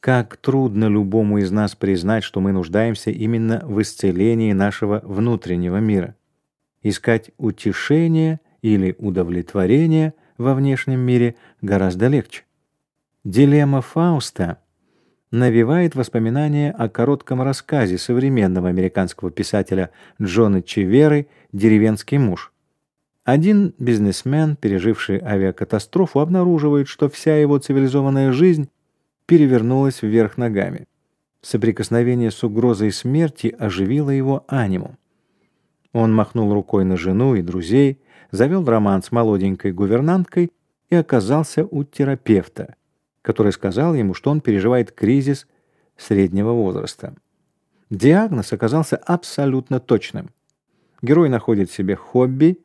Как трудно любому из нас признать, что мы нуждаемся именно в исцелении нашего внутреннего мира. Искать утешение или удовлетворение во внешнем мире гораздо легче. Дилемма Фауста навевает воспоминания о коротком рассказе современного американского писателя Джона Чеверы «Деревенский муж». Один бизнесмен, переживший авиакатастрофу, обнаруживает, что вся его цивилизованная жизнь перевернулась вверх ногами. Соприкосновение с угрозой смерти оживило его аниму. Он махнул рукой на жену и друзей, завел роман с молоденькой гувернанткой и оказался у терапевта, который сказал ему, что он переживает кризис среднего возраста. Диагноз оказался абсолютно точным. Герой находит себе хобби,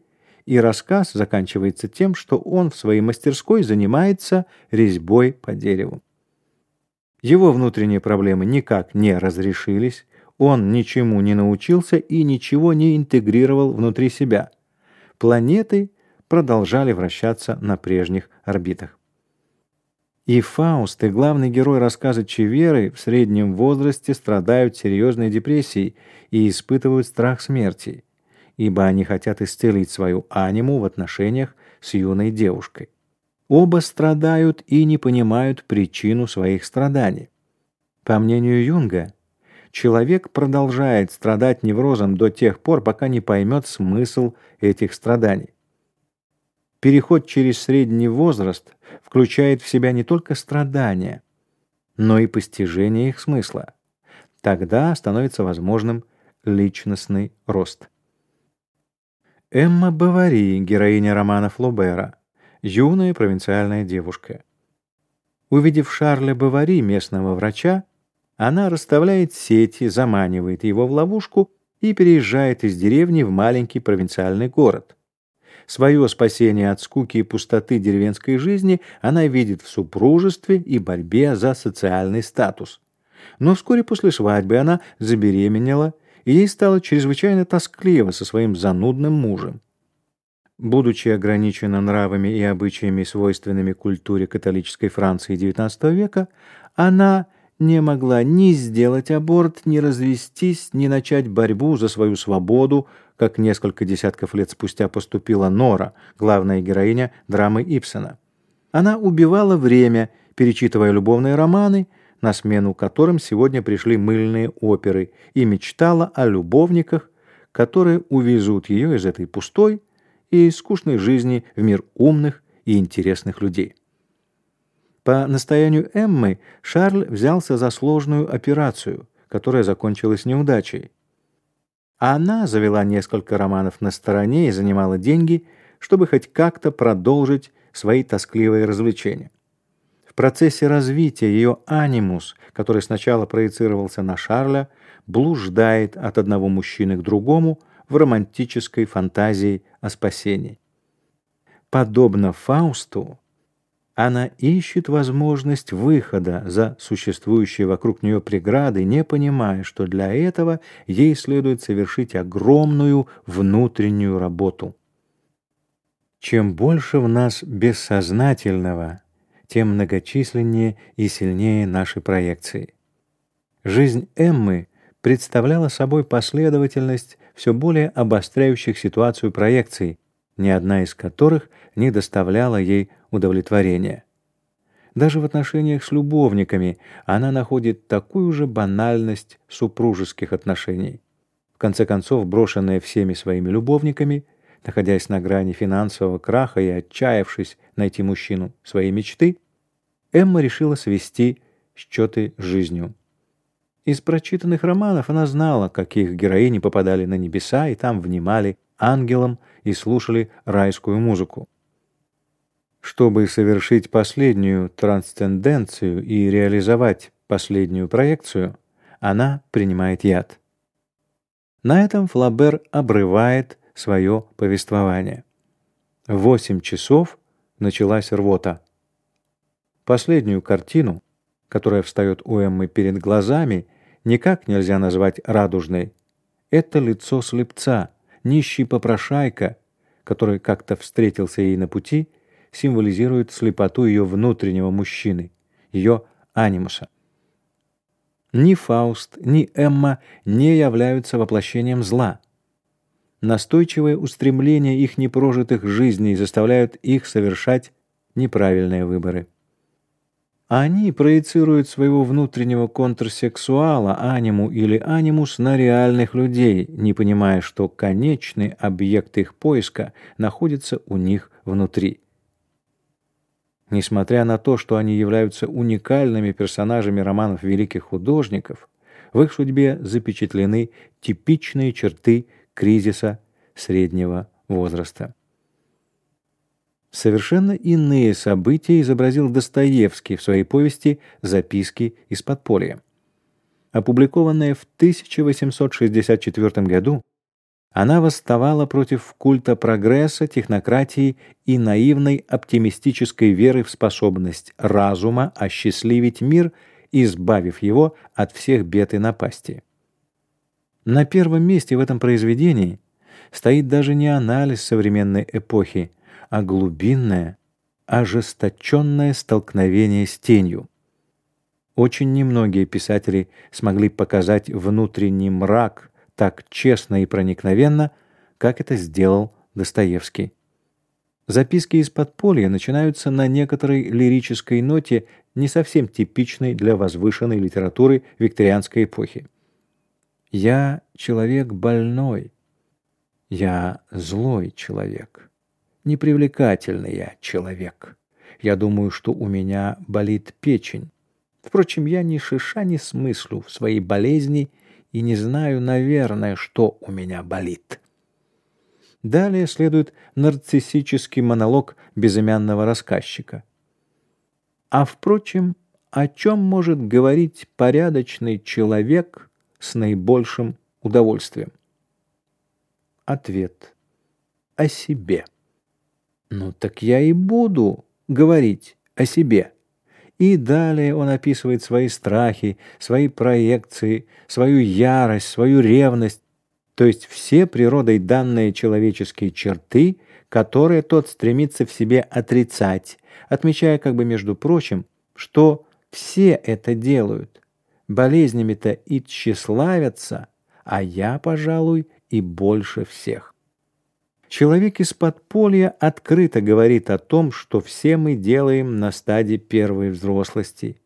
и рассказ заканчивается тем, что он в своей мастерской занимается резьбой по дереву. Его внутренние проблемы никак не разрешились, он ничему не научился и ничего не интегрировал внутри себя. Планеты продолжали вращаться на прежних орбитах. И Фауст, и главный герой рассказа Чеверы в среднем возрасте страдают серьезной депрессией и испытывают страх смерти, ибо они хотят исцелить свою аниму в отношениях с юной девушкой. Оба страдают и не понимают причину своих страданий. По мнению Юнга, человек продолжает страдать неврозом до тех пор, пока не поймет смысл этих страданий. Переход через средний возраст включает в себя не только страдания, но и постижение их смысла. Тогда становится возможным личностный рост. Эмма Бавари, героиня романа Флобера, юная провинциальная девушка. Увидев Шарля Бавари, местного врача, она расставляет сети, заманивает его в ловушку и переезжает из деревни в маленький провинциальный город. Свое спасение от скуки и пустоты деревенской жизни она видит в супружестве и борьбе за социальный статус. Но вскоре после свадьбы она забеременела, и ей стало чрезвычайно тоскливо со своим занудным мужем. Будучи ограничена нравами и обычаями, свойственными культуре католической Франции XIX века, она не могла ни сделать аборт, ни развестись, ни начать борьбу за свою свободу, как несколько десятков лет спустя поступила Нора, главная героиня драмы Ипсона. Она убивала время, перечитывая любовные романы, на смену которым сегодня пришли мыльные оперы, и мечтала о любовниках, которые увезут ее из этой пустой, и скучной жизни в мир умных и интересных людей. По настоянию Эммы Шарль взялся за сложную операцию, которая закончилась неудачей. Она завела несколько романов на стороне и занимала деньги, чтобы хоть как-то продолжить свои тоскливые развлечения. В процессе развития ее анимус, который сначала проецировался на Шарля, блуждает от одного мужчины к другому в романтической фантазии о спасении. Подобно Фаусту, она ищет возможность выхода за существующие вокруг нее преграды, не понимая, что для этого ей следует совершить огромную внутреннюю работу. Чем больше в нас бессознательного, тем многочисленнее и сильнее наши проекции. Жизнь Эммы представляла собой последовательность все более обостряющих ситуацию проекций, ни одна из которых не доставляла ей удовлетворения. Даже в отношениях с любовниками она находит такую же банальность супружеских отношений. В конце концов, брошенная всеми своими любовниками, находясь на грани финансового краха и отчаявшись найти мужчину своей мечты, Эмма решила свести счеты с жизнью. Из прочитанных романов она знала, как их героини попадали на небеса и там внимали ангелам и слушали райскую музыку. Чтобы совершить последнюю трансценденцию и реализовать последнюю проекцию, она принимает яд. На этом Флабер обрывает свое повествование. В восемь часов началась рвота. Последнюю картину, которая встает у Эммы перед глазами, никак нельзя назвать радужной. Это лицо слепца, нищий попрошайка, который как-то встретился ей на пути, символизирует слепоту ее внутреннего мужчины, ее анимуса. Ни Фауст, ни Эмма не являются воплощением зла. Настойчивое устремление их непрожитых жизней заставляют их совершать неправильные выборы. Они проецируют своего внутреннего контрсексуала, аниму или анимус на реальных людей, не понимая, что конечный объект их поиска находится у них внутри. Несмотря на то, что они являются уникальными персонажами романов великих художников, в их судьбе запечатлены типичные черты кризиса среднего возраста. Совершенно иные события изобразил Достоевский в своей повести «Записки из подполья». Опубликованная в 1864 году, она восставала против культа прогресса, технократии и наивной оптимистической веры в способность разума осчастливить мир, избавив его от всех бед и напасти. На первом месте в этом произведении стоит даже не анализ современной эпохи, а глубинное, ожесточенное столкновение с тенью. Очень немногие писатели смогли показать внутренний мрак так честно и проникновенно, как это сделал Достоевский. Записки из подполья начинаются на некоторой лирической ноте, не совсем типичной для возвышенной литературы викторианской эпохи. Я человек больной. Я злой человек. Непривлекательный я человек. Я думаю, что у меня болит печень. Впрочем, я ни шиша не смыслю в своей болезни и не знаю, наверное, что у меня болит. Далее следует нарциссический монолог безымянного рассказчика. А впрочем, о чем может говорить порядочный человек с наибольшим удовольствием? Ответ. О себе. Ну так я и буду говорить о себе. И далее он описывает свои страхи, свои проекции, свою ярость, свою ревность, то есть все природой данные человеческие черты, которые тот стремится в себе отрицать, отмечая как бы между прочим, что все это делают. Болезнями-то и тщеславятся, а я, пожалуй, и больше всех. Человек из подполья открыто говорит о том, что все мы делаем на стадии первой взрослости,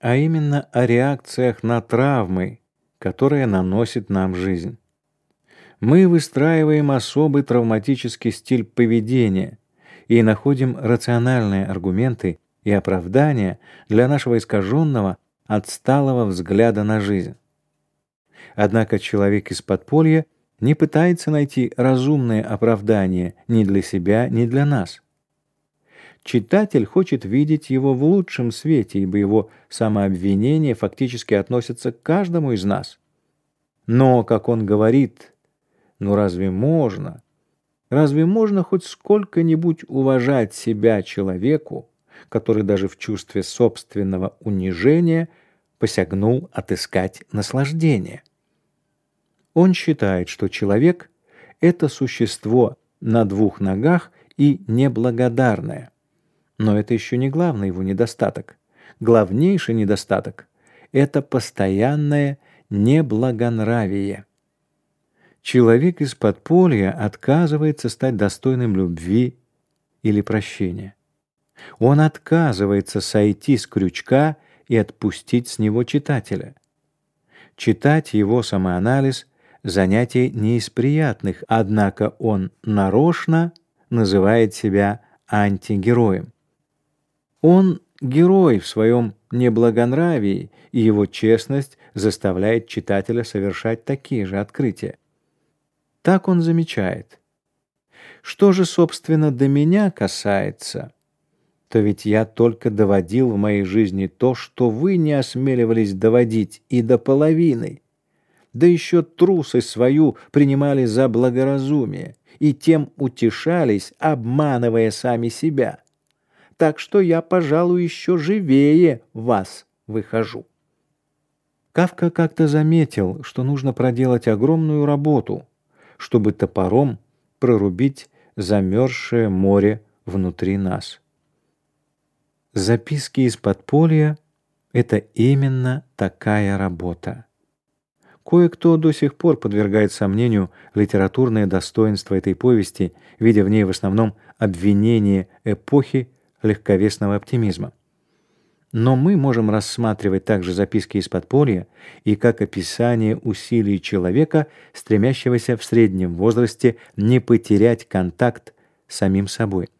а именно о реакциях на травмы, которые наносит нам жизнь. Мы выстраиваем особый травматический стиль поведения и находим рациональные аргументы и оправдания для нашего искаженного, отсталого взгляда на жизнь. Однако человек из подполья – не пытается найти разумное оправдание ни для себя, ни для нас. Читатель хочет видеть его в лучшем свете, ибо его самообвинение фактически относится к каждому из нас. Но, как он говорит, ну разве можно? Разве можно хоть сколько-нибудь уважать себя человеку, который даже в чувстве собственного унижения посягнул отыскать наслаждение? Он считает, что человек — это существо на двух ногах и неблагодарное. Но это еще не главный его недостаток. Главнейший недостаток — это постоянное неблагонравие. Человек из подполья отказывается стать достойным любви или прощения. Он отказывается сойти с крючка и отпустить с него читателя. Читать его самоанализ занятие не из приятных, однако он нарочно называет себя антигероем. Он герой в своем неблагонравии, и его честность заставляет читателя совершать такие же открытия. Так он замечает. Что же, собственно, до меня касается, то ведь я только доводил в моей жизни то, что вы не осмеливались доводить и до половины да еще трусость свою принимали за благоразумие и тем утешались, обманывая сами себя. Так что я, пожалуй, еще живее вас выхожу. Кавка как-то заметил, что нужно проделать огромную работу, чтобы топором прорубить замерзшее море внутри нас. Записки из подполья Это именно такая работа. Кое-кто до сих пор подвергает сомнению литературное достоинство этой повести, видя в ней в основном обвинение эпохи легковесного оптимизма. Но мы можем рассматривать также записки из подполья и как описание усилий человека, стремящегося в среднем возрасте не потерять контакт с самим собой.